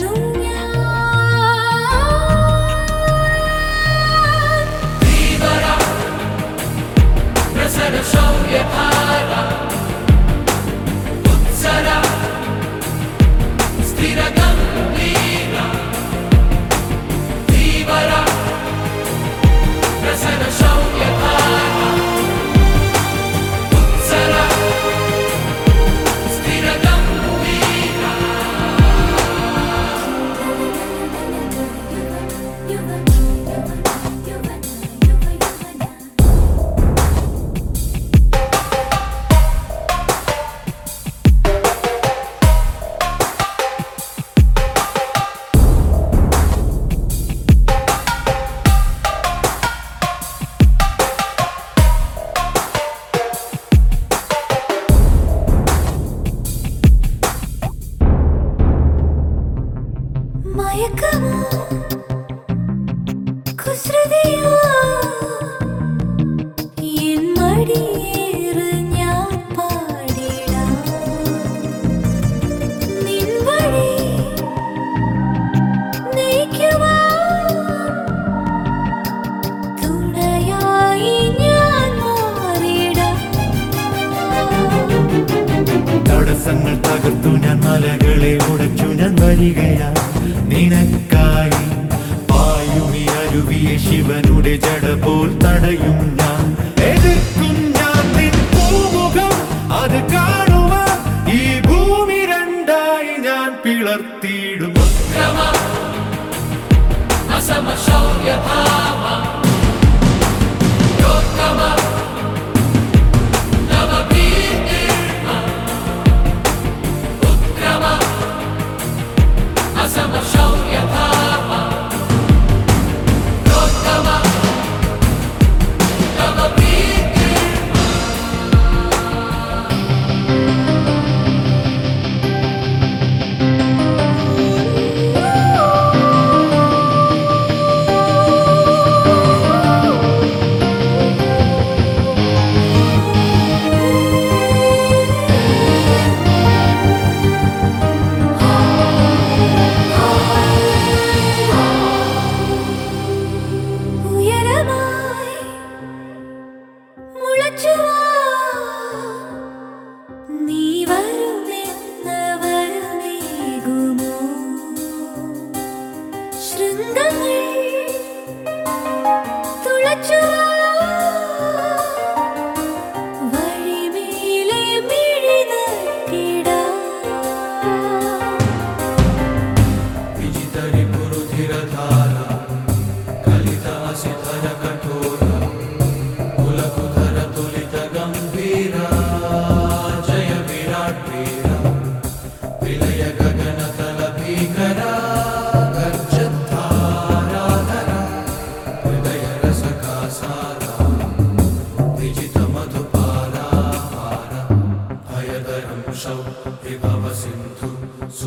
know തകർത്തു ഞാൻ മലകളെ ഉടച്ചു ഞാൻ വരികയാണ്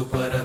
सुपर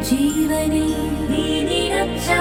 ജീവനിൽ നീ നിറച്ചാ